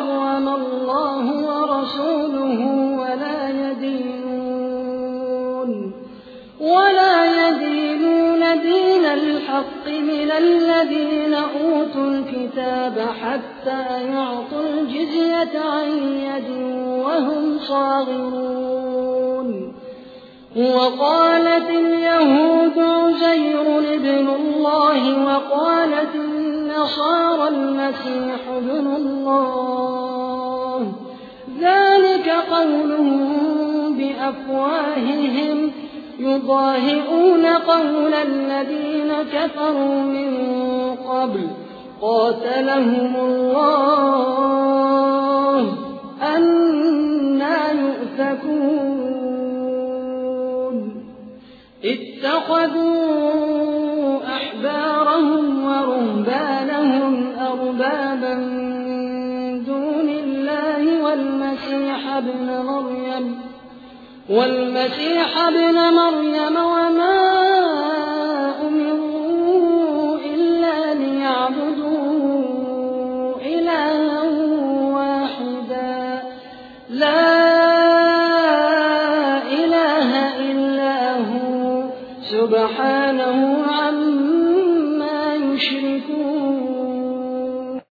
حرم الله ورسوله ولا يدينون ولا يدينون دين الحق من الذين أوتوا الكتاب حتى يعطوا الجزية عن يد وهم صاغرون. وقالت اليهود عزير ابن الله وقالت النصارى المسيح ابن الله. ذلك قولهم بأفواههم. يضاهئون قول الذين كفروا من قبل. قاتلهم الله. أنا يؤفكون. اتخذوا أحبارهم ورهبانهم والمسيح ابن مريم والمسيح ابن مريم وما أمروا إلا ليعبدوا إلها واحدا. لا إله إلا هو سبحانه عما يشركون.